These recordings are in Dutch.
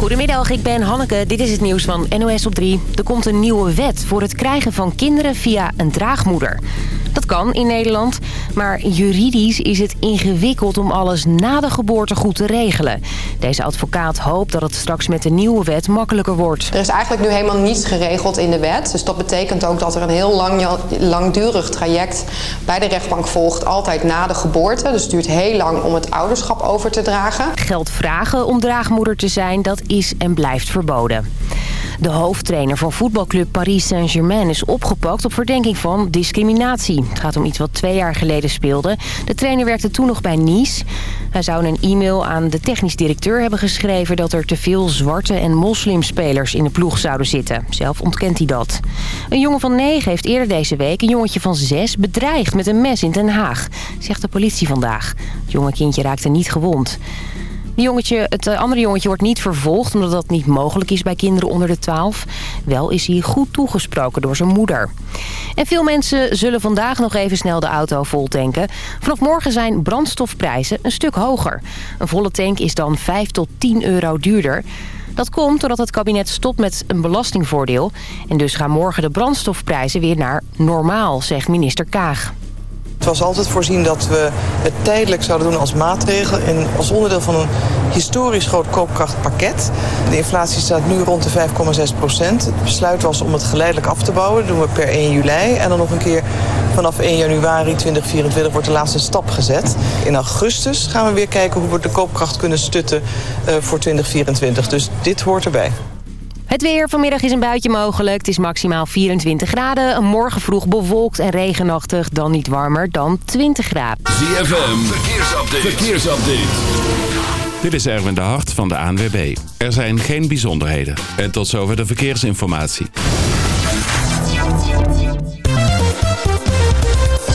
Goedemiddag, ik ben Hanneke. Dit is het nieuws van NOS op 3. Er komt een nieuwe wet voor het krijgen van kinderen via een draagmoeder. Dat kan in Nederland, maar juridisch is het ingewikkeld om alles na de geboorte goed te regelen. Deze advocaat hoopt dat het straks met de nieuwe wet makkelijker wordt. Er is eigenlijk nu helemaal niets geregeld in de wet. Dus dat betekent ook dat er een heel lang, langdurig traject bij de rechtbank volgt. Altijd na de geboorte. Dus het duurt heel lang om het ouderschap over te dragen. Geld vragen om draagmoeder te zijn, dat is en blijft verboden. De hoofdtrainer van voetbalclub Paris Saint-Germain is opgepakt op verdenking van discriminatie. Het gaat om iets wat twee jaar geleden speelde. De trainer werkte toen nog bij Nice. Hij zou een e-mail aan de technisch directeur hebben geschreven... dat er te veel zwarte en moslimspelers in de ploeg zouden zitten. Zelf ontkent hij dat. Een jongen van negen heeft eerder deze week een jongetje van zes bedreigd met een mes in Den Haag, zegt de politie vandaag. Het jonge kindje raakte niet gewond. Jongetje, het eh, andere jongetje wordt niet vervolgd omdat dat niet mogelijk is bij kinderen onder de 12. Wel is hij goed toegesproken door zijn moeder. En veel mensen zullen vandaag nog even snel de auto vol tanken. Vanaf morgen zijn brandstofprijzen een stuk hoger. Een volle tank is dan 5 tot 10 euro duurder. Dat komt doordat het kabinet stopt met een belastingvoordeel. En dus gaan morgen de brandstofprijzen weer naar normaal, zegt minister Kaag. Het was altijd voorzien dat we het tijdelijk zouden doen als maatregel... en als onderdeel van een historisch groot koopkrachtpakket. De inflatie staat nu rond de 5,6 procent. Het besluit was om het geleidelijk af te bouwen. Dat doen we per 1 juli. En dan nog een keer vanaf 1 januari 2024 wordt de laatste stap gezet. In augustus gaan we weer kijken hoe we de koopkracht kunnen stutten uh, voor 2024. Dus dit hoort erbij. Het weer vanmiddag is een buitje mogelijk. Het is maximaal 24 graden. Morgen vroeg bewolkt en regenachtig. Dan niet warmer dan 20 graden. ZFM, verkeersupdate. verkeersupdate. Dit is Erwin de Hart van de ANWB. Er zijn geen bijzonderheden. En tot zover de verkeersinformatie.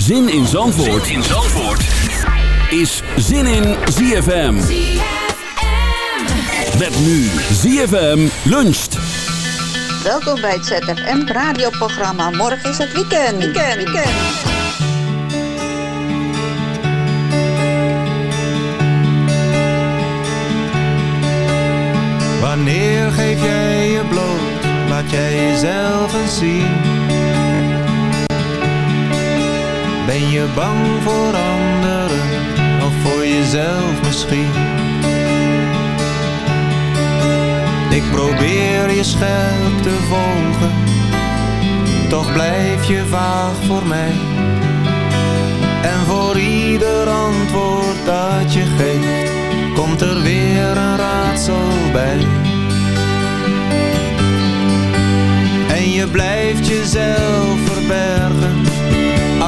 Zin in Zandvoort, zin in Zandvoort. is Zin in ZFM. Met nu ZFM luncht. Welkom bij het ZFM radioprogramma. Morgen is het weekend. Weekend, weekend. Wanneer geef jij je bloot? Laat jij jezelf eens zien. Ben je bang voor anderen of voor jezelf misschien? Ik probeer je scherp te volgen, toch blijf je vaag voor mij. En voor ieder antwoord dat je geeft, komt er weer een raadsel bij. En je blijft jezelf verbergen,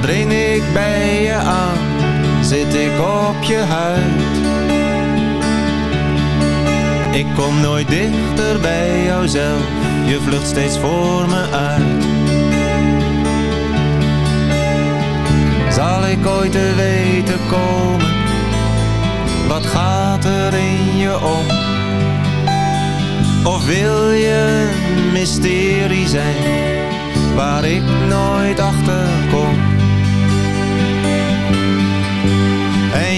Dring ik bij je aan, zit ik op je huid ik kom nooit dichter bij jouzelf, je vlucht steeds voor me uit. Zal ik ooit te weten komen, wat gaat er in je om? Of wil je een mysterie zijn, waar ik nooit achter kom?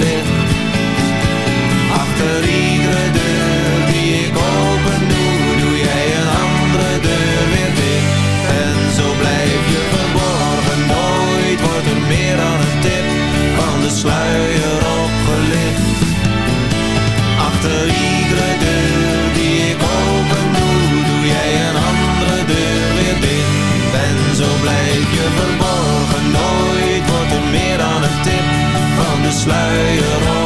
Achter sluier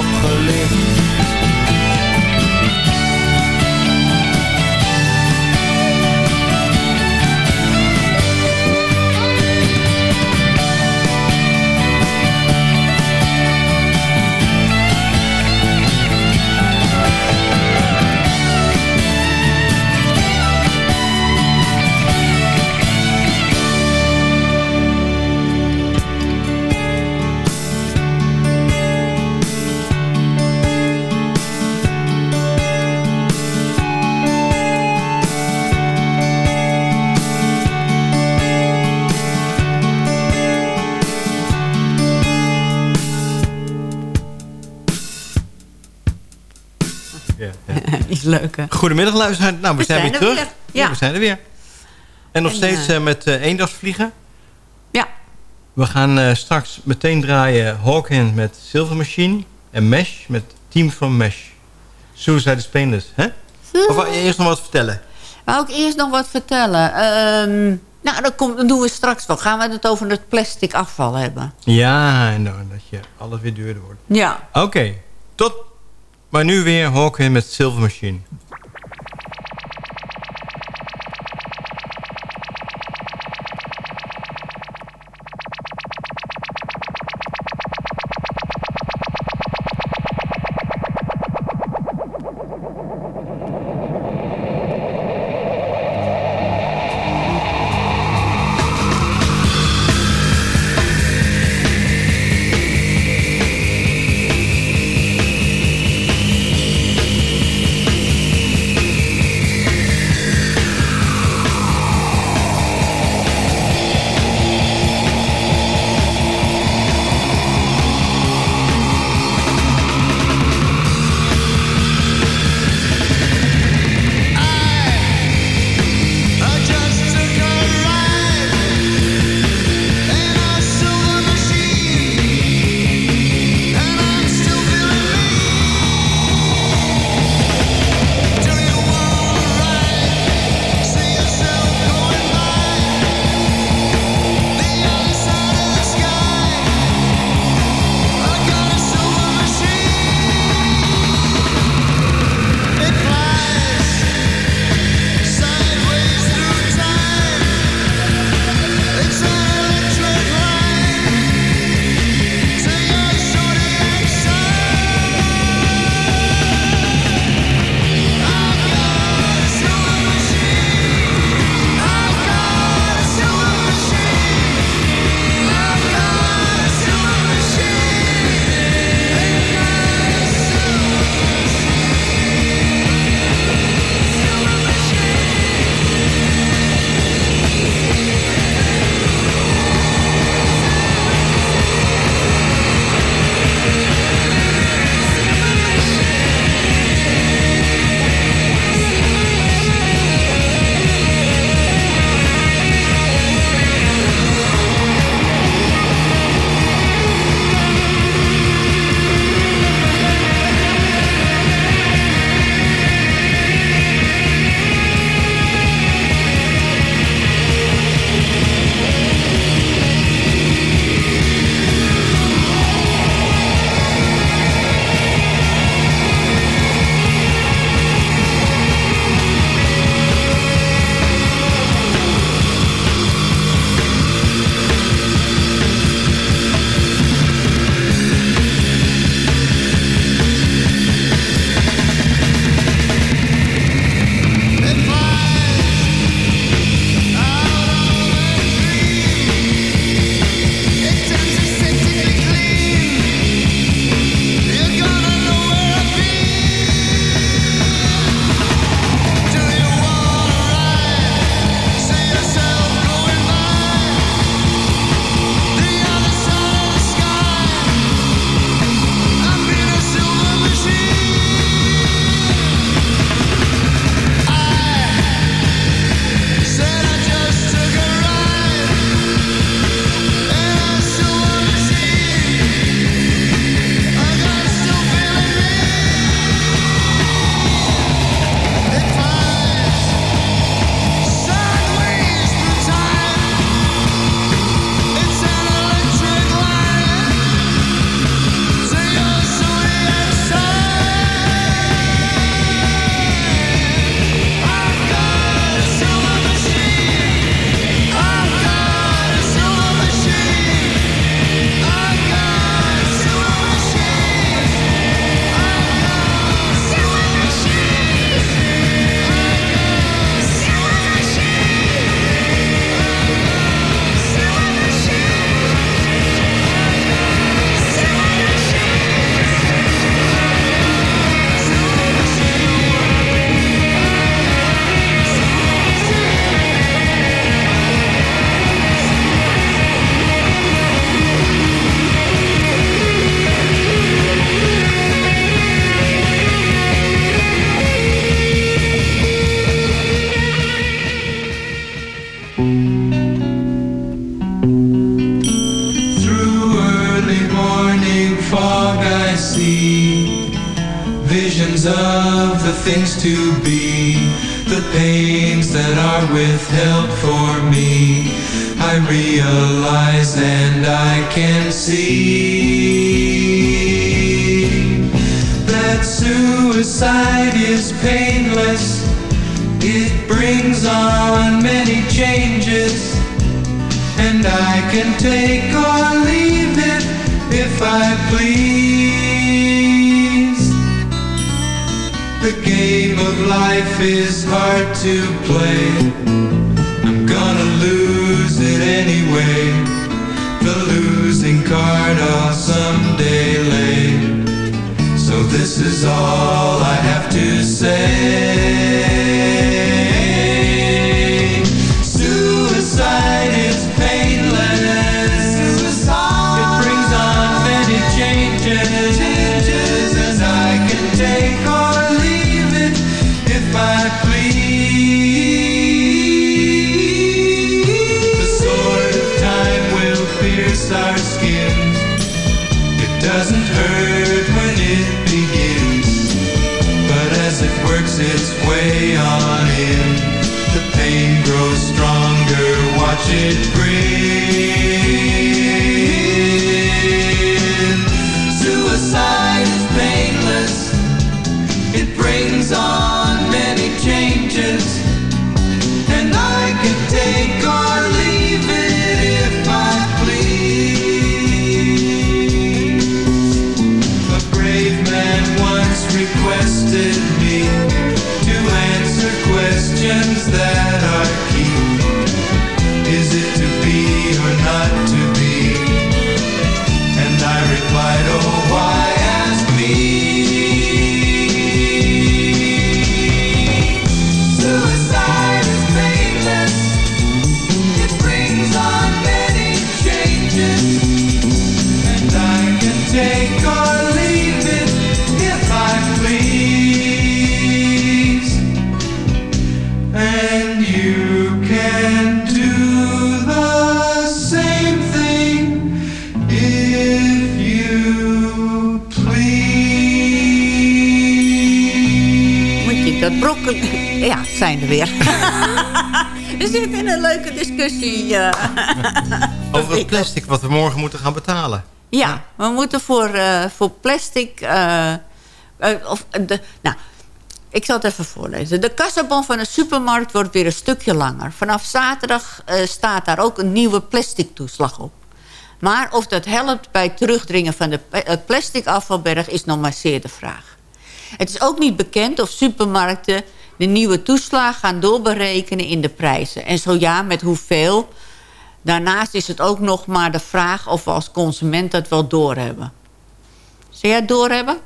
Iets leuker. Goedemiddag luisteraars. Nou, we, We zijn, zijn weer er terug. weer. Ja. we zijn er weer. En nog En, steeds eh, eh, met uh, eendagsvliegen. Ja. We gaan eh, straks meteen draaien Hawkwind met Silver Machine. En Mesh met Team from Mesh. Suicide Painless, hè? Of wou je eerst nog wat vertellen? Wou ik eerst nog wat vertellen? Ehm, nou, dan, komt, dan doen we straks wel. Gaan we het over het plastic afval hebben? Ja, en nou, dat je alles weer duurder wordt. Ja. Oké, tot... Maar nu weer Hawkwind met Silver Machine. Suicide is painless. It brings on many changes, and I can take or leave it if I please. The game of life is hard to play. I'm gonna lose it anyway. The losing card I'll someday lay. This is all I have to say. it breathe? Ja, zijn er weer. We zitten in een leuke discussie. eh. Over het plastic wat we morgen moeten gaan betalen. Ja, we moeten voor, eh, voor plastic... eh, of, de, nou, ik zal het even voorlezen. De kassabon van de supermarkt wordt weer een stukje langer. Vanaf zaterdag staat daar ook een nieuwe plastic toeslag op. Maar of dat helpt bij het terugdringen van de het plastic afvalberg... is nog maar zeer de vraag. Het is ook niet bekend of supermarkten de nieuwe toeslag gaan doorberekenen in de prijzen. En zo ja, met hoeveel. Daarnaast is het ook nog maar de vraag of we als consument dat wel doorhebben. Zou jij het doorhebben?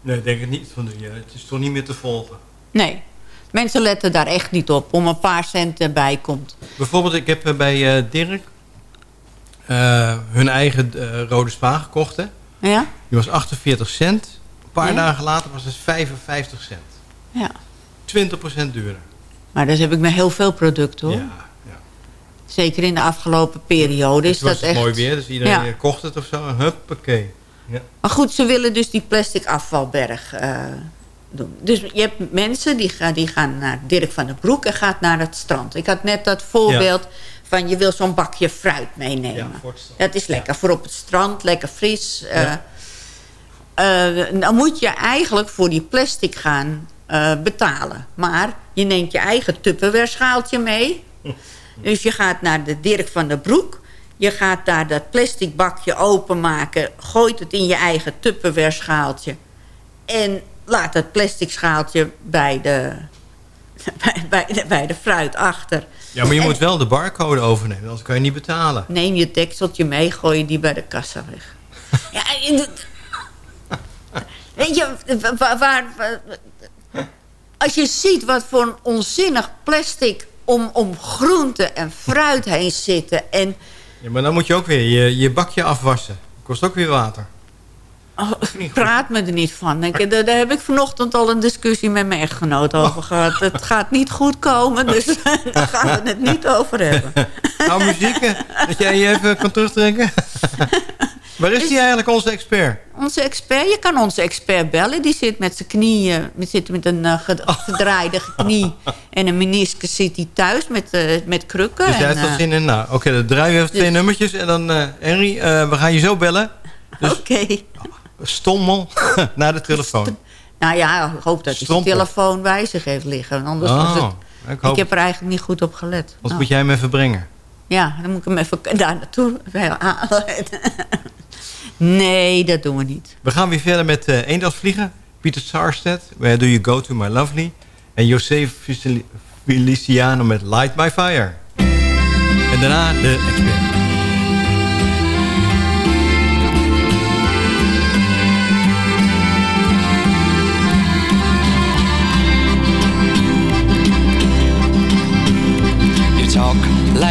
Nee, ik denk het niet. Want ja, het is toch niet meer te volgen. Nee. Mensen letten daar echt niet op. Om een paar cent erbij komt. Bijvoorbeeld, ik heb eh, bij eh, Dirk eh, hun eigen rode spa gekocht. Hè? Ja? Die was 48 cent. Een paar Ja? dagen later was het 55 cent. Ja. 20% duurder. Maar dat heb ik met heel veel producten hoor. Ja, Zeker in de afgelopen periode is het was dat echt... mooi weer, dus iedereen Ja. kocht het of zo. En huppakee. Ja. Maar goed, ze willen dus die plastic afvalberg eh, doen. Dus je hebt mensen die, gaan die gaan naar Dirk van den Broek en gaat naar het strand. Ik had net dat voorbeeld van je wil zo'n bakje fruit meenemen. Ja, het dat is lekker voor op het strand, lekker fris. Ja. Eh, dan moet je eigenlijk voor die plastic gaan eh, betalen. Maar je neemt je eigen Tupperware schaaltje mee. Dus je gaat naar de Dirk van der Broek. Je gaat daar dat plastic bakje openmaken. Gooit het in je eigen Tupperware schaaltje. En laat het plastic schaaltje bij de, bij, bij de, bij de fruit achter. ja, maar je En moet wel de barcode overnemen, anders kan je niet betalen. Neem je dekseltje mee, gooi je die bij de kassa weg. ja, weet je, waar- als je ziet wat voor een onzinnig plastic om, om groente en fruit heen zitten. En Ja, maar dan moet je ook weer je, je bakje afwassen. Kost ook weer water. oh, praat me er niet van. Ik, daar, daar heb ik vanochtend al een discussie met mijn echtgenoot over gehad. Het gaat niet goed komen, dus daar gaan we het niet over hebben. Nou, muziek, dat jij je even kan terugtrekken. Waar is die eigenlijk, onze expert? Onze expert, je kan onze expert bellen. Die zit met zijn knieën, die zit met een uh, gedraaide knie en een meniscus zit hij thuis met, uh, met krukken. Dus jij hebt er uh, zin in? Nou, oké, de druiven heeft dus- twee nummertjes. En dan, eh Henry, eh, we gaan je zo bellen. Dus Oké. stommel naar de telefoon. Nou ja, ik hoop dat hij Strompel. telefoon bij zich heeft liggen. Anders Oh, was het, ik heb er eigenlijk niet goed op gelet. Wat Nou, moet jij hem even brengen? Ja, dan moet ik hem even daar naartoe nee, dat doen we niet. We gaan weer verder met uh, Eendagsvliegen. Pieter Sarstedt, Where Do You Go To My Lovely. En José Feliciano Feliciano met Light My Fire. En daarna de expert.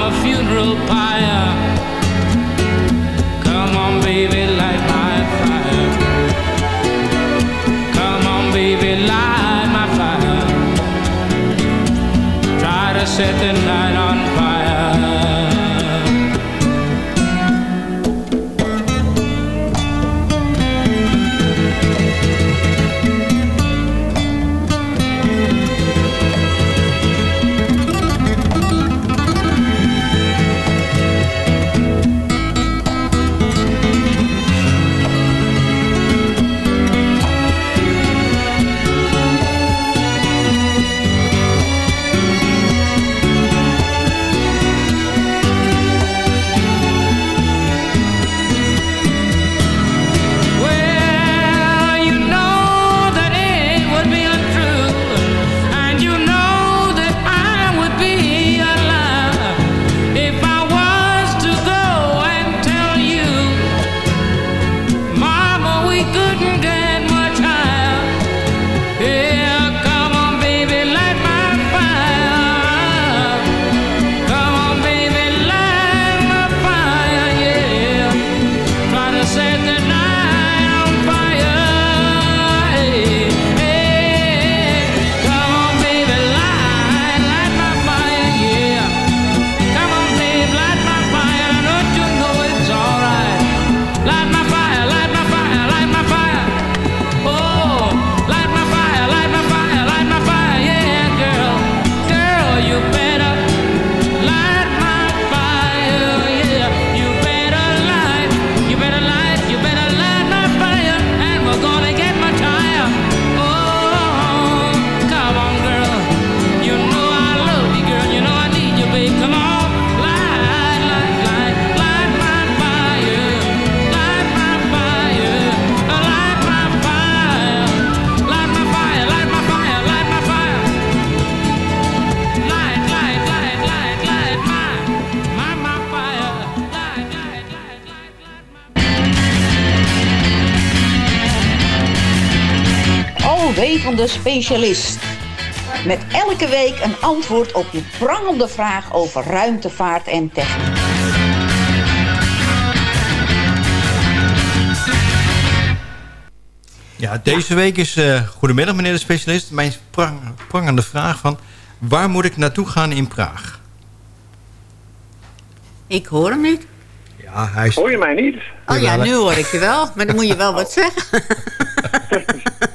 Become a funeral pyre. Come on, baby, Alwetende specialist. Met elke week een antwoord op je prangende vraag over ruimtevaart en techniek. Ja, deze week is... eh, goedemiddag, meneer de specialist. Mijn prang- prangende vraag van... Waar moet ik naartoe gaan in Praag? Ik hoor hem niet. Ja, hij is... Hoor je mij niet? Oh ja, nu hoor ik je wel. Maar dan moet je wel wat zeggen.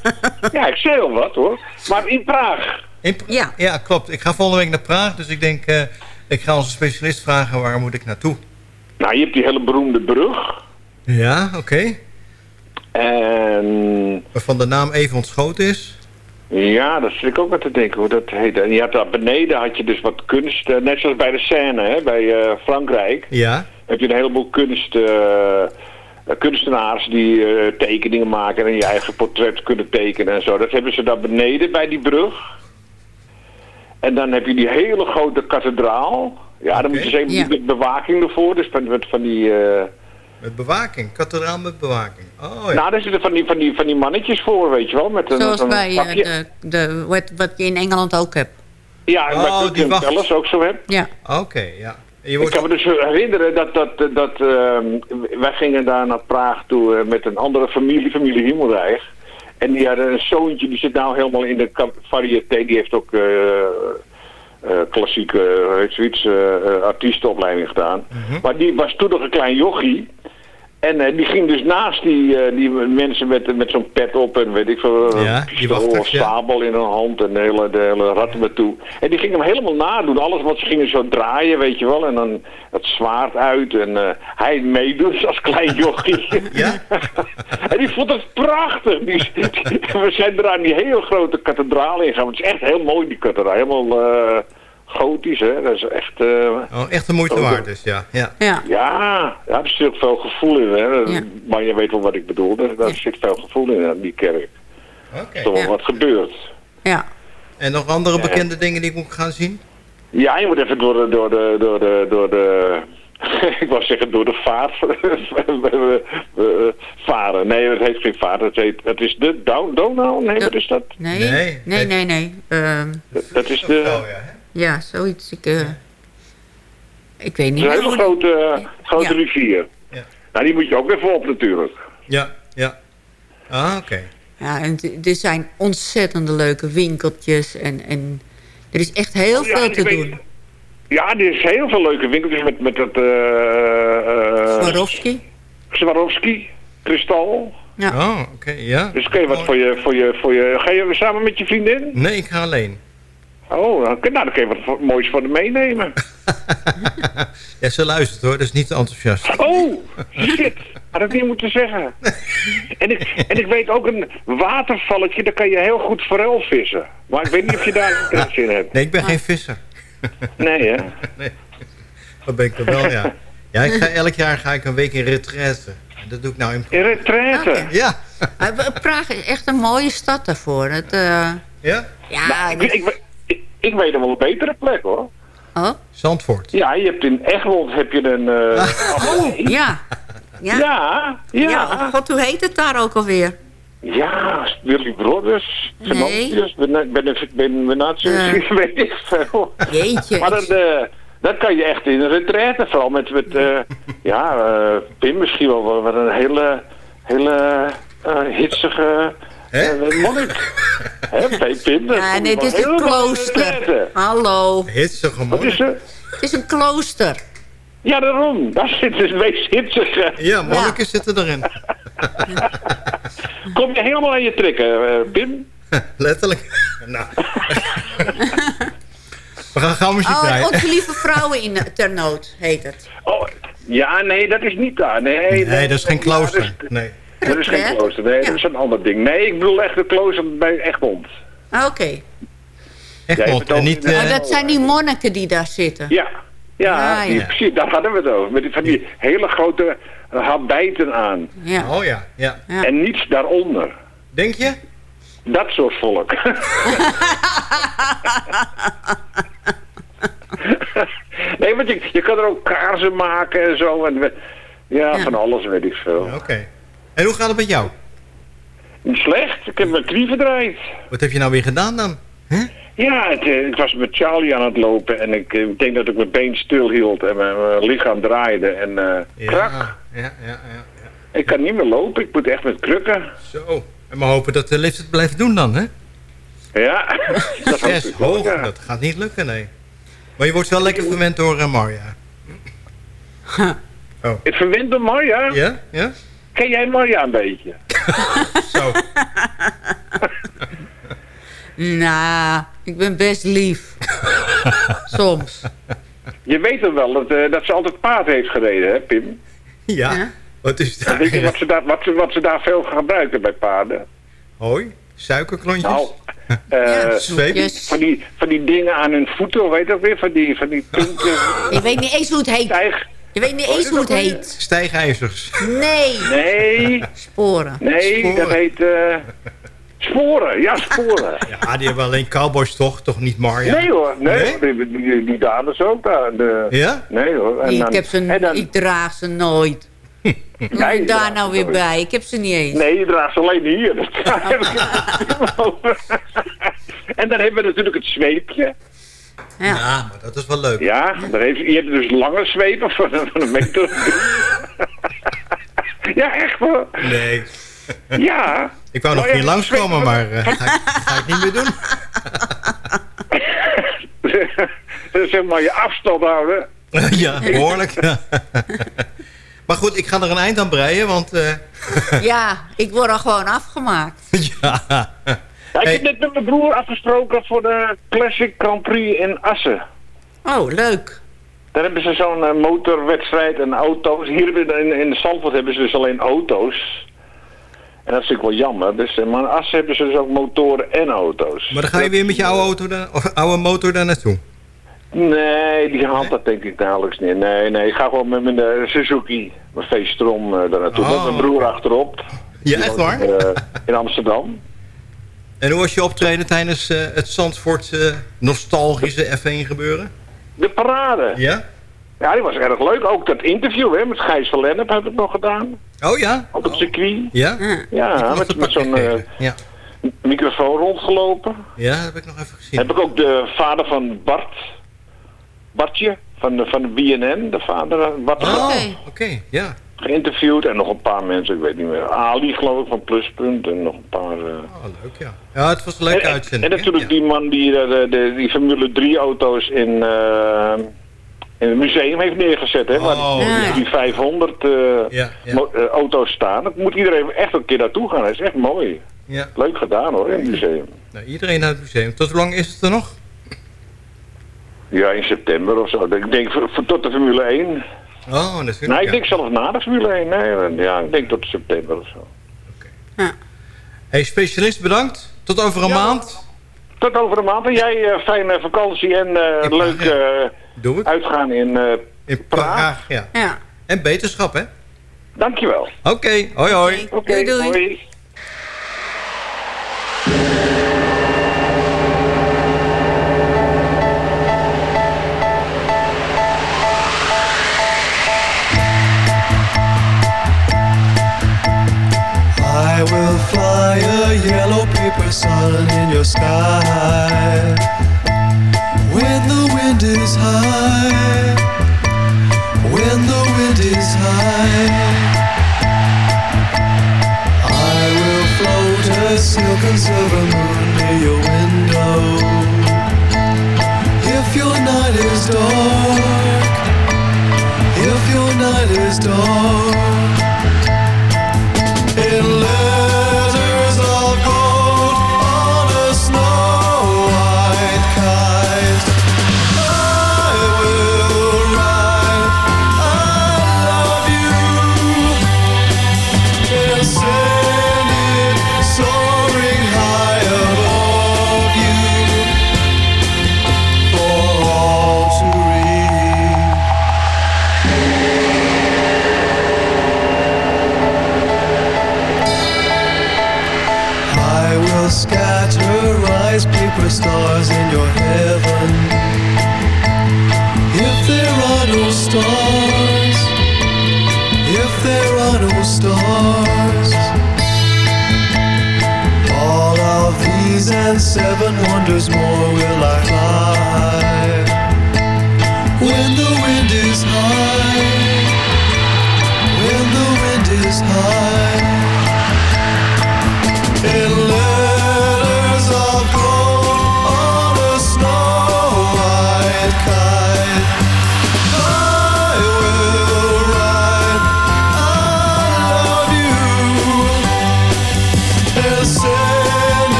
Ja, ik zei al wat hoor. Maar in Praag. In ja. ja, klopt. Ik ga volgende week naar Praag. Dus ik denk, eh, ik ga onze specialist vragen... waar moet ik naartoe? Nou, je hebt die hele beroemde brug. Ja, oké. En Waarvan de naam even ontschoten is. ja, dat zit ik ook wat te denken hoe dat heet. En je had daar beneden had je dus wat kunst. eh, net zoals bij de Seine, hè, bij eh, Frankrijk. Ja. Heb je een heleboel kunst... eh, kunstenaars die eh, tekeningen maken en je eigen portret kunnen tekenen en zo. Dat hebben ze daar beneden bij die brug. En dan heb je die hele grote kathedraal. Ja, dan moet je zeggen Ja. met bewaking ervoor. Dus van, met van die... eh, Met bewaking. Kathedraal met bewaking. Oh ja. Nou, daar zitten van die, van, die, van die mannetjes voor, weet je wel. Met een, Zoals bij pakje. de, de, wat, wat je in Engeland ook hebt. Ja, en Oh, Buckingham wacht. Palace ook zo heb. Ja. Oké, ja. Ik kan me dus herinneren dat, dat, dat ehm, wij gingen daar naar Praag toe eh, met een andere familie, familie Himmelreich. En die hadden een zoontje, die zit nou helemaal in de variété. Die heeft ook eh, eh, klassieke, zoiets, artiestenopleiding gedaan. Maar die was toen nog een klein jochie. En eh, die ging dus naast die, eh, die mensen met, met zo'n pet op en weet ik veel, eh, Ja, een die wachters, of ja. sabel in een hand en de hele, de hele rat me toe. En die ging hem helemaal nadoen. Alles wat ze gingen zo draaien, weet je wel. En dan het zwaard uit en hij meedoet als klein jochie. Ja? en die vond het prachtig. Die, we zijn er aan die hele grote kathedraal in gegaan. Het is echt heel mooi die kathedraal. Helemaal gotisch, hè. Dat is echt... eh, Oh, echt de moeite waard dus, ja. ja. Ja. ja, ja, er zit veel gevoel in. Hè. Ja. Maar je weet wel wat ik bedoel. Daar, daar zit veel gevoel in, aan die kerk. Oké. Er is toch wel Ja. wat gebeurd. Ja. En nog andere bekende dingen die ik moet gaan zien? Ja, je moet even door de... Door de, door de, door de ik wou zeggen door de vaart varen. Nee, het heet geen vaart. Het, heet, het is de Don- Donau. Nee, wat is dat? Nee, Nee, nee, nee, nee. nee. Ehm, Dat, dat is de... Ja, zoiets. Ik, eh, ik weet Het niet is een hele grote, grote Ja. rivier. Ja. Nou, die moet je ook even op natuurlijk. Ja, ja. Ah, oké. Ja, en er zijn ontzettende leuke winkeltjes en, en er is echt heel Oh, ja, veel te weet- doen. Ja, er is heel veel leuke winkeltjes met, met dat... eh eh, Swarovski. Swarovski, kristal. Ja. Oh, oké, ja. Dus kun je wat voor je, voor je, voor je... Ga je samen met je vriendin? Nee, ik ga alleen. Oh, dan, kun- nou, dan kun je wat voor- moois voor de meenemen. Ja, ze luistert hoor, dus niet te enthousiast. Oh, shit. Had ik niet moeten zeggen. En ik, en ik weet ook een watervalletje, daar kan je heel goed forel vissen. Maar ik weet niet of je daar interesse in hebt. Nee, ik ben geen visser. Nee, hè? Nee. Dat ben ik er wel, ja. Ja, ik ga, elk jaar ga ik een week in retraite. Dat doe ik nou in... In retraite. Ja. Maar Praag is echt een mooie stad daarvoor. Het, eh, Ja? ja, Nou, ik, ik, ik, ik weet een wel een betere plek, hoor. oh, Zandvoort. Ja, je hebt in Egmond heb je een... eh atelier. ja. Ja. ja, ja. Ja, god, hoe heet het daar ook alweer? Ja, Willy Brothers, Nee. Ben- Ben- Ben- Benatius, Ja. weet ik veel. Jeetje. Maar dan, eh, dat kan je echt in een retraite, vooral met, met eh, ja, eh, Pim misschien wel wat een hele, hele eh, hitsige Hè? eh, monnik. Hè, Pim, Ja, nee, wel is een klooster. Hallo. Hitsige Wat is er? Het is een klooster. Ja, daarom. Daar zit het meest hitsige. Ja, monniken zitten erin. Kom je helemaal aan je trekken, eh, Pim? Letterlijk. Nou. We gaan gauw muziek Oh, draaien. onze lieve vrouwen in ter nood heet het. Oh, ja, nee, dat is niet daar. Nee, Nee, dat is geen klooster. Nee. Dat is geen klooster, nee, Ja. dat is een ander ding. Nee, ik bedoel echt een klooster bij Egmond. Ah, Oké. Egmond. En niet... in, eh, Oh, dat zijn die monniken die daar zitten. Ja, ja, Ah, die- ja. precies, daar hadden we het over. Met die, van die hele grote habijten aan. Ja. Oh ja, ja. En niets daaronder. Denk je? Dat soort volk. nee, want je, je kan er ook kaarsen maken en zo. En, we- ja, Ja. van alles weet ik veel. Oké. En hoe gaat het met jou? Niet slecht, ik heb mijn knie verdraaid. Wat heb je nou weer gedaan dan? Ja, het, eh, ik was met Charlie aan het lopen en ik, eh, ik denk dat ik mijn been stil hield en mijn, mijn lichaam draaide en eh Ja, krak. ja, ja, ja, ja. Ik kan niet meer lopen, ik moet echt met krukken. Zo. En maar hopen dat de lift het blijft doen dan, hè? Ja, dat Yes, wel, hoog. ja. Dat gaat niet lukken, nee. Maar je wordt wel lekker verwend door uh, Marja. Ik verwend door Marja. Ja? Ja? Ken jij Marja een beetje? Zo. Nou, ik ben best lief. Soms. Je weet wel dat, eh, dat ze altijd paard heeft gereden, hè, Pim? Ja. Ja. Wat is daar? Weet je wat ze daar, wat ze, wat ze daar veel gebruiken bij paarden? Hoi? Suikerklontjes? Nou, eh, Ja, van, die, van die dingen aan hun voeten, hoe heet dat weer? Van die, van die pinken Je weet niet eens hoe het heet. stijg... Je weet niet eens hoe het heet. Stijgijzers. Nee. Nee, Sporen. nee, Sporen. dat heet... eh, sporen, ja, sporen. Ja, die hebben alleen cowboys toch? Toch niet Marja? Nee hoor, nee, die, die, die dames ook daar. De, Ja? Nee hoor. En ik, dan- heb ze, en dan- ik draag ze nooit. Nee, Hoe je daar nou weer nooit. bij? Ik heb ze niet eens. Nee, je draagt ze alleen hier. En dan hebben we natuurlijk het zweepje. Ja. Ja, maar dat is wel leuk. Ja, dan heeft, je hebt dus lange zwepen van, een- van een meter. ja, echt hoor. Nee. Ja. Ik wou nog Oh hier langskomen, maar eh, ga, ik, ga ik niet meer doen. zeg maar je afstand houden. ja, behoorlijk. Maar goed, ik ga er een eind aan breien, want... eh, Ja, ik word al gewoon afgemaakt. ja. Ja, ik heb net met mijn broer afgesproken voor de Classic Grand Prix in Assen. Oh, leuk. Daar hebben ze zo'n eh, motorwedstrijd en auto's. Hier in, in Zandvoort hebben ze dus alleen auto's. En dat is natuurlijk wel jammer. Dus, eh, maar in Assen hebben ze dus ook motoren en auto's. Maar dan ga je weer met je oude, auto of oude motor daar naartoe. Nee, die haalt dat denk ik nauwelijks niet. Nee, nee, ik ga gewoon met mijn eh, Suzuki, mijn V-strom daar naartoe. Oh. Met mijn broer achterop. Ja, echt waar? in Amsterdam. En hoe was je optreden tijdens eh, het Zandvoortse nostalgische F1 gebeuren? De parade. Ja? Ja, die was erg leuk. Ook dat interview hè, met Gijs van Lennep heb ik nog gedaan. Oh ja? Op het circuit. Ja? Ja, met, zo'n eh, Ja. microfoon rondgelopen. Ja, dat heb ik nog even gezien. Heb ik ook de vader van Bart, Bartje, van de, van de BNN, de vader van Bart, Oh, oké, ja. Geïnterviewd. En nog een paar mensen, ik weet niet meer. Ali geloof ik van Pluspunt en nog een paar... eh, Oh, leuk, ja. Ja, het was een leuke en, uitzending. En natuurlijk die man die eh, de, de, die Formule 3 auto's in, eh, in het museum heeft neergezet. Hè, waar Oh, die, ja. die 500 eh, Ja, ja. mo- eh, auto's staan. Dan moet iedereen echt een keer naartoe gaan. Dat is echt mooi. Ja. Leuk gedaan hoor, in het museum. Nou, iedereen naar het museum. Tot hoe lang is het er nog? Ja, in september of zo. Ik denk voor, voor tot de Formule 1. Oh, natuurlijk. Nee, ik denk zelfs na de Formule 1. Nee, ja, ik denk tot september of zo. Hey, specialist, bedankt. Tot over een maand. Tot over een maand. En jij eh, fijne vakantie en eh, leuk eh, uitgaan in, eh In Praag, ja. Ja. En beterschap, hè? Dankjewel. Oké, hoi hoi. Oké, Doei, doei. Paper sun in your sky. When the wind is high,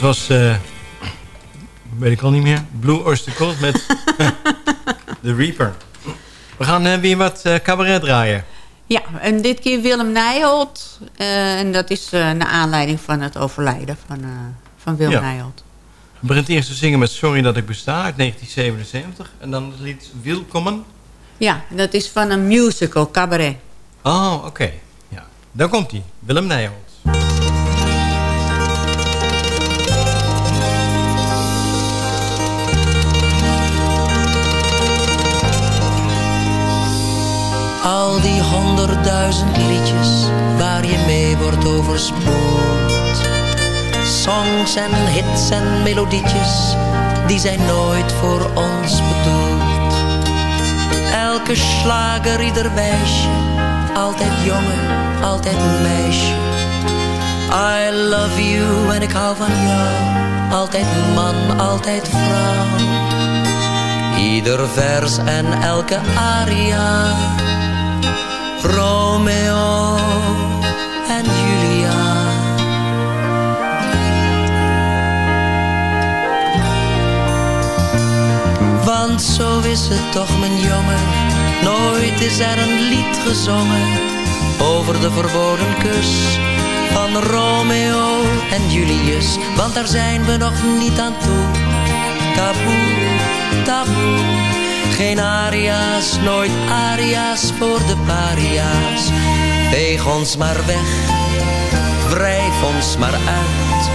Ja, dat was... eh, weet ik al niet meer. Blue Oyster Cult met The Reaper. We gaan eh, weer wat eh, cabaret draaien. Ja, en dit keer Willem Nijholt. en dat is naar aanleiding van het overlijden van, van Willem Ja. Nijholt. We begint eerst te zingen met Sorry dat ik besta uit 1977. En dan het lied Willkommen. Ja, dat is van een musical, cabaret. Oh, oké. Ja. Daar komt hij. Willem Nijholt. Al die honderdduizend liedjes waar je mee wordt overspoeld. Songs en hits en melodietjes, die zijn nooit voor ons bedoeld. Elke slager, ieder wijsje, altijd jongen, altijd meisje. I love you en ik hou van jou, altijd man, altijd vrouw. Ieder vers en elke aria Romeo en Julia. Want zo is het toch, mijn jongen. Nooit is er een lied gezongen over de verboden kus van Romeo en Julius. Want daar zijn we nog niet aan toe. Taboe, taboe. Geen aria's, nooit aria's voor de paria's. Veeg ons maar weg, wrijf ons maar uit.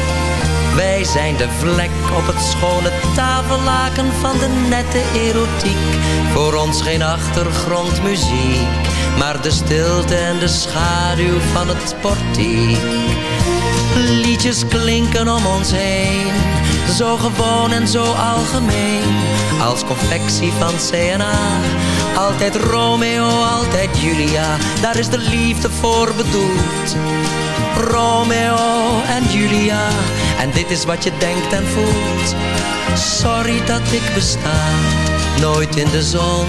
Wij zijn de vlek op het schone tafellaken van de nette erotiek. Voor ons geen achtergrondmuziek, maar de stilte en de schaduw van het portiek. Liedjes klinken om ons heen, zo gewoon en zo algemeen. Als confectie van CNA, altijd Romeo, altijd Julia. Daar is de liefde voor bedoeld. Romeo en Julia, en dit is wat je denkt en voelt. Sorry dat ik besta, nooit in de zon,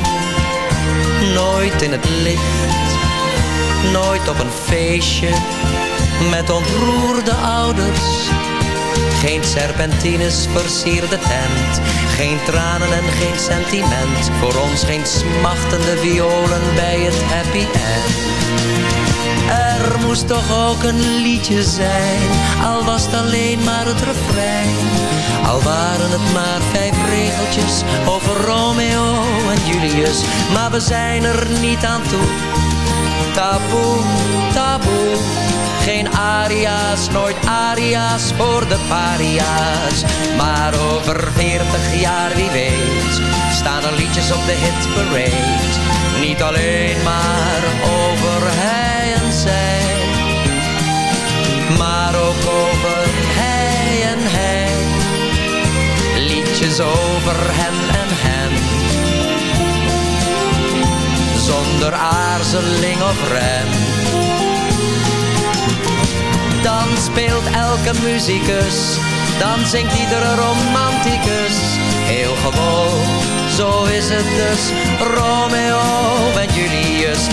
nooit in het licht, nooit op een feestje met ontroerde ouders. Geen serpentines versierde tent, geen tranen en geen sentiment. Voor ons geen smachtende violen bij het happy end. Er moest toch ook een liedje zijn, al was het alleen maar het refrein. Al waren het maar vijf regeltjes over Romeo en Julius, maar we zijn er niet aan toe. Taboe, taboe, geen aria's, nooit aria's voor de paria's. Maar over veertig jaar, wie weet, staan er liedjes op de hitparade. Niet alleen maar over hij en zij, maar ook over hij en hij. Liedjes over hen en hen, zonder aarzeling of rem. Dan speelt elke muzikus, dan zingt iedere romanticus. Heel gewoon, zo is het dus. Romeo en Julius.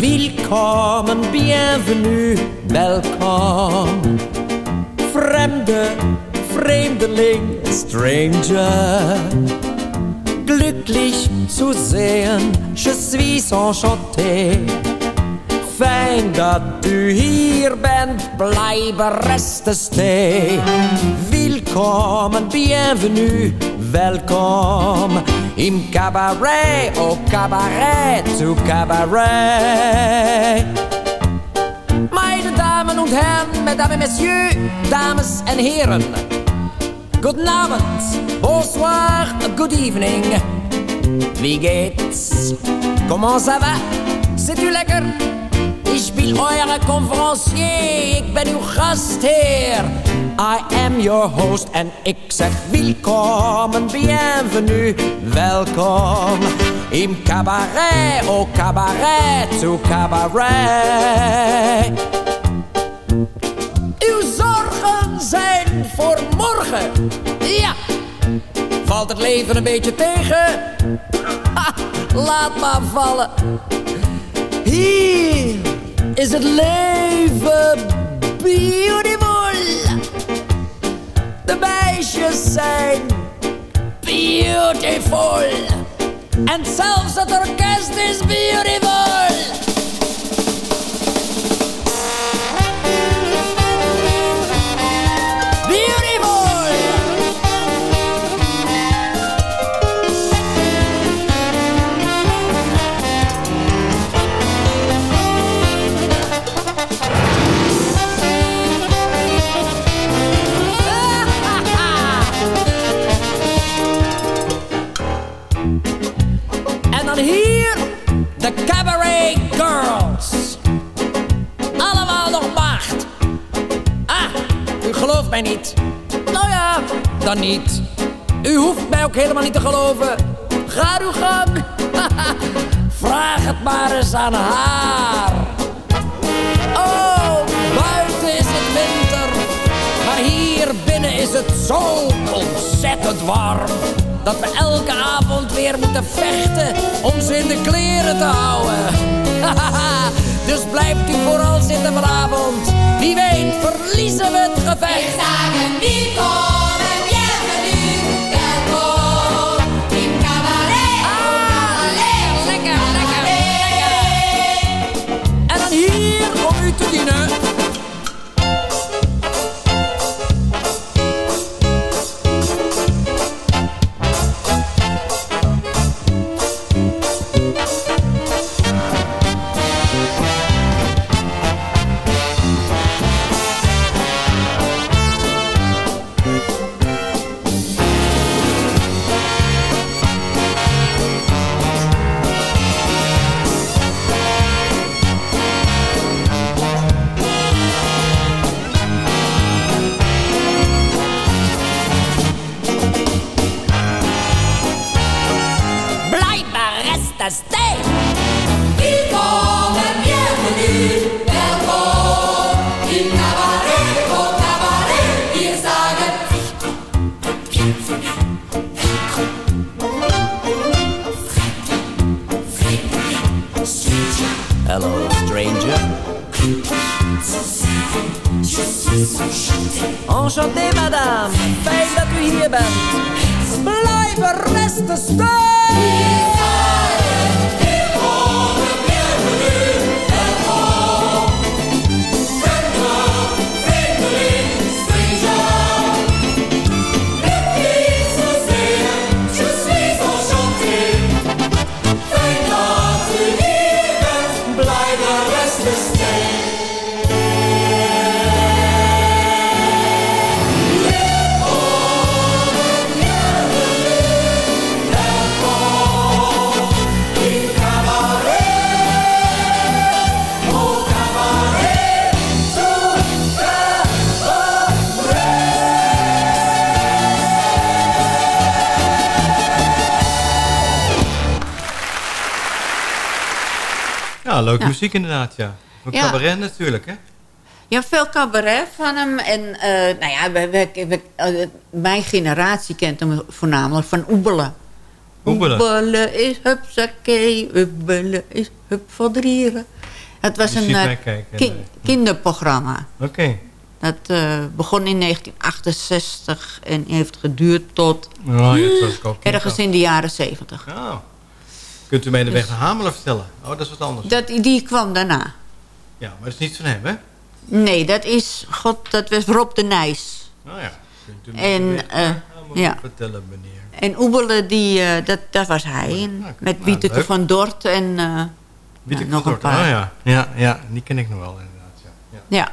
Willkommen, bienvenue, welkom. Fremde, vreemdeling, stranger. Glücklich zu sehen, je suis enchanté. Fijn dat u hier bent, blijven resten stay. Willkommen, bienvenue, welkom. Im cabaret, au cabaret, zu cabaret. Meine Damen und Herren, Mesdames et Messieurs, Dames en Heren. Guten Abend, bonsoir, good evening. wie geht's? Comment ça va? Zit u lekker? Ich bin eure conferencier, ik ben uw gastheer. I am your host en ik zeg welkom, bienvenue, welkom. Im cabaret, au cabaret, zu cabaret. Uw zorgen zijn voor morgen, ja. Valt het leven een beetje tegen? Ha, laat maar vallen. Hier is het leven beautiful. De meisjes zijn beautiful. En zelfs het orkest is beautiful. Dan niet. U hoeft mij ook helemaal niet te geloven. Ga uw gang. Vraag het maar eens aan haar. Oh, buiten is het winter. Maar hier binnen is het zo ontzettend warm. Dat we elke avond weer moeten vechten om ze in de kleren te houden. dus blijft u vooral zitten vanavond. Wie weet verliezen we het gevecht. Ik zagen welkom en hier om dat u hier bent. Blijven resten staan. Leuke muziek inderdaad, ja. Van cabaret natuurlijk, hè? Ja, veel cabaret van hem. En eh, nou ja, we, we, we- eh, mijn generatie kent hem voornamelijk van Oebelen. Oebelen. Oebelen is hupsakee, Oebelen is hup voor drieren. Het was Je een eh, ki- nee. kinderprogramma. Oké. Dat begon in 1968 en heeft geduurd tot Oh, ja, ergens in de jaren 70. Oh. Kunt u mij de weg Dus- naar Hamelen vertellen? Oh, dat is wat anders. Dat, die kwam daarna. Ja, maar dat is niet van hem, hè? Nee, dat is, god, dat was Rob de Nijs. Oh ja. Kunt u mij de En, weg eh, ja. vertellen, meneer? En Oebelen, die, eh, dat, dat was hij. En met Wieteke leuk. van Dort en eh, Wieteke nou, nog van een Dort. paar. Oh ja. ja, ja, die ken ik nog wel inderdaad. Ja. Ja. Ja.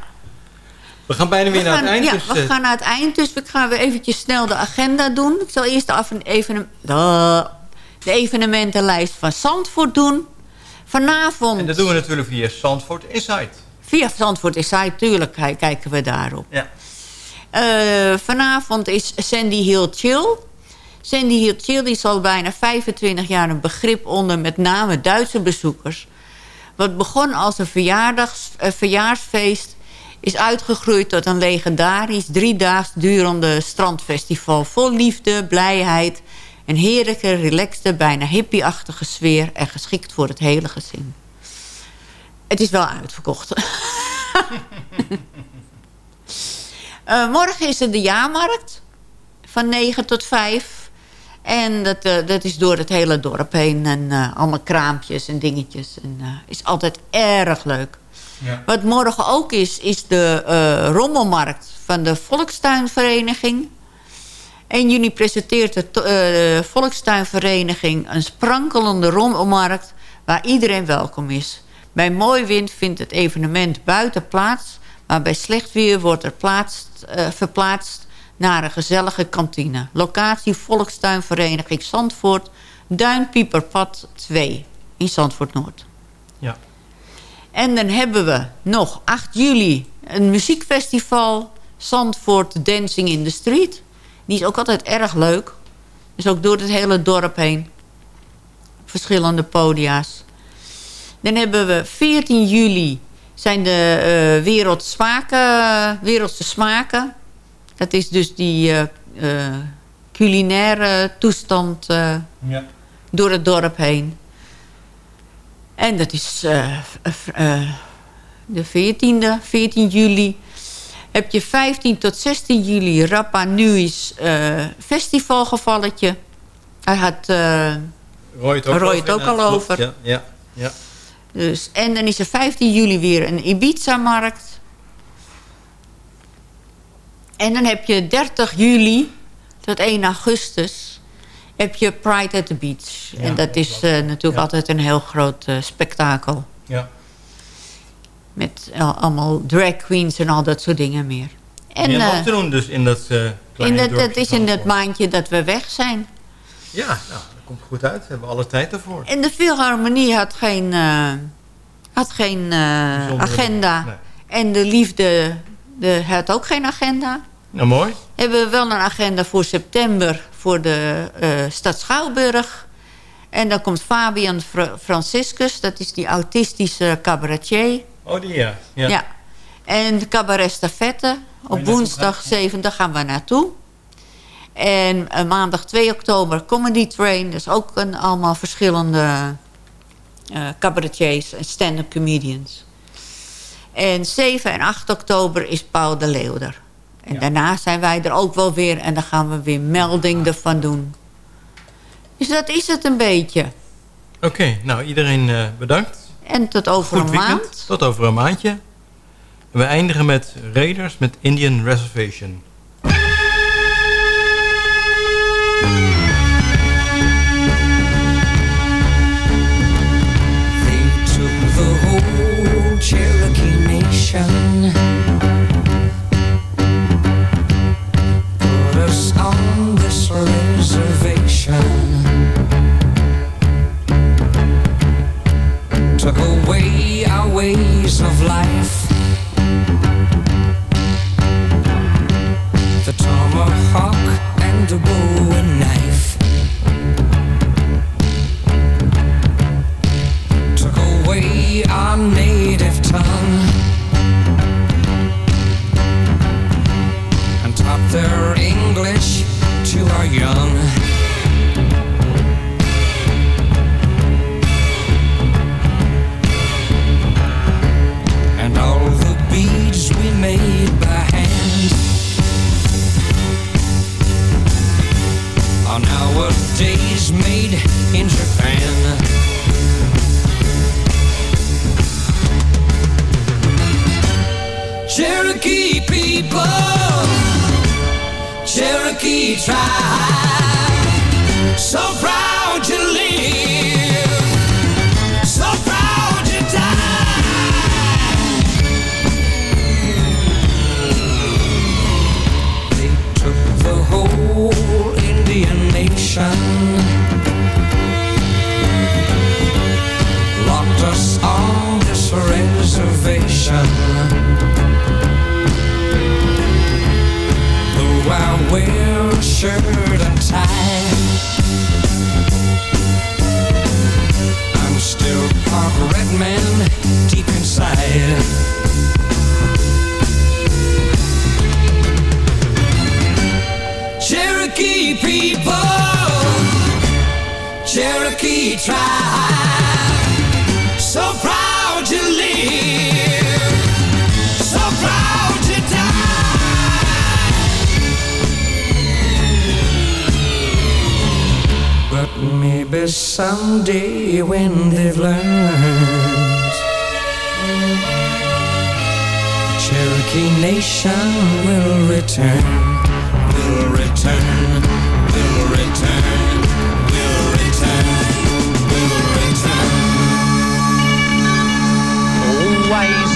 We gaan bijna weer We naar het eind. ja, dus, we gaan naar het eind, dus we gaan weer eventjes snel de agenda doen. Ik zal eerst af en even... een- de evenementenlijst van Zandvoort doen. Vanavond... En dat doen we natuurlijk via Zandvoort Insight. Via Zandvoort Insight, tuurlijk kijken we daarop. Ja. Eh, vanavond is Sandy Hill Chill. Sandy Hill Chill die is al bijna 25 jaar een begrip onder met name Duitse bezoekers. Wat begon als een verjaardags, eh, verjaarsfeest is uitgegroeid tot een legendarisch driedaags durende strandfestival... vol liefde, blijheid, een heerlijke, relaxte, bijna hippie-achtige sfeer... en geschikt voor het hele gezin. Het is wel uitverkocht. Eh, morgen is er de jaarmarkt. Van 9 tot 5. En dat, eh, dat is door het hele dorp heen. En eh, allemaal kraampjes en dingetjes. En is altijd erg leuk. Ja. Wat morgen ook is, is de rommelmarkt van de Volkstuinvereniging. 1 juni presenteert de eh, Volkstuinvereniging een sprankelende rommelmarkt waar iedereen welkom is. Bij mooi wind vindt het evenement buiten plaats, maar bij slecht weer wordt er plaatst, eh, verplaatst naar een gezellige kantine. Locatie Volkstuinvereniging Zandvoort, Duinpieperpad 2 in Zandvoort Noord. Ja. En dan hebben we nog 8 juli een muziekfestival. Zandvoort Dancing in the Street. Die is ook altijd erg leuk. Dus ook door het hele dorp heen. Verschillende podia's. Dan hebben we 14 juli zijn de eh wereld smaken, wereldse smaken. Dat is dus die eh, eh, culinaire toestand eh, Ja. door het dorp heen. En dat is eh, eh, de 14e, 14 juli. Heb je 15 tot 16 juli Rapa Nui's eh festivalgevalletje. Hij had... eh, Roy het ook, Roy over, het ook ja, al klopt. over. Ja, ja, ja. dus, en dan is er 15 juli weer een Ibiza-markt. En dan heb je 30 juli tot 1 augustus heb je Pride at the Beach. Ja, en dat is eh, natuurlijk altijd een heel groot spektakel. Ja. Met eh, allemaal drag queens en al dat soort dingen meer. En Meer ook te doen dus in dat in kleine dat, dat dorpje is in dat maandje dat we weg zijn. Ja, nou, dat komt goed uit. We hebben alle tijd ervoor. En de Philharmonie had geen, had geen agenda. nee. En de liefde de, had ook geen agenda. Nou, mooi. Hebben we wel een agenda voor september voor de stad Schouwburg. En dan komt Fabian Fra- Franciscus, dat is die autistische cabaretier. Oh, die ja. Ja. Ja. En de cabaret stafette. Op woensdag 7, daar gaan we naartoe. En eh, maandag 2 oktober Comedy Train. Dat is ook een, allemaal verschillende eh cabaretiers en stand-up comedians. En 7 en 8 oktober is Paul de Leeuwer. En daarna zijn wij er ook wel weer. En dan gaan we weer melding ervan doen. Dus dat is het een beetje. Oké, nou iedereen eh, bedankt. En tot over Goed een weekend. maand. Tot over een maandje. En we eindigen met Raiders met Indian Reservation. They took the whole Cherokee Nation, Cherokee tribe, so proud to live, so proud to die. But maybe someday when they've learned, Cherokee Nation will return